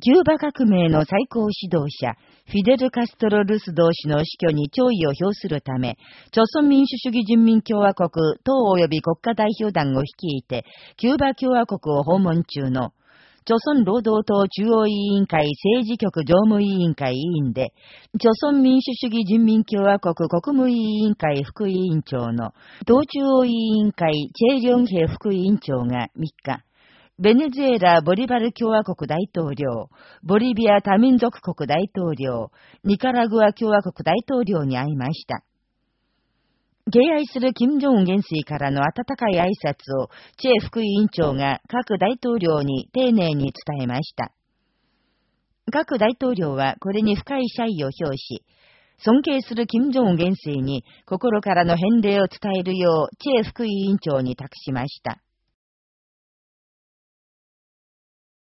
キューバ革命の最高指導者、フィデル・カストロ・ルス同士の死去に弔意を表するため、朝鮮民主主義人民共和国党及び国家代表団を率いて、キューバ共和国を訪問中の、朝鮮労働党中央委員会政治局常務委員会委員で、朝鮮民主主義人民共和国国務委員会副委員長の、党中央委員会チェ・リョンヘ副委員長が3日、ベネズエラ・ボリバル共和国大統領、ボリビア多民族国大統領、ニカラグア共和国大統領に会いました。敬愛する金正恩元帥からの温かい挨拶を、チェ副委員長が各大統領に丁寧に伝えました。各大統領はこれに深い謝意を表し、尊敬する金正恩元帥に心からの返礼を伝えるよう、チェ副委員長に託しました。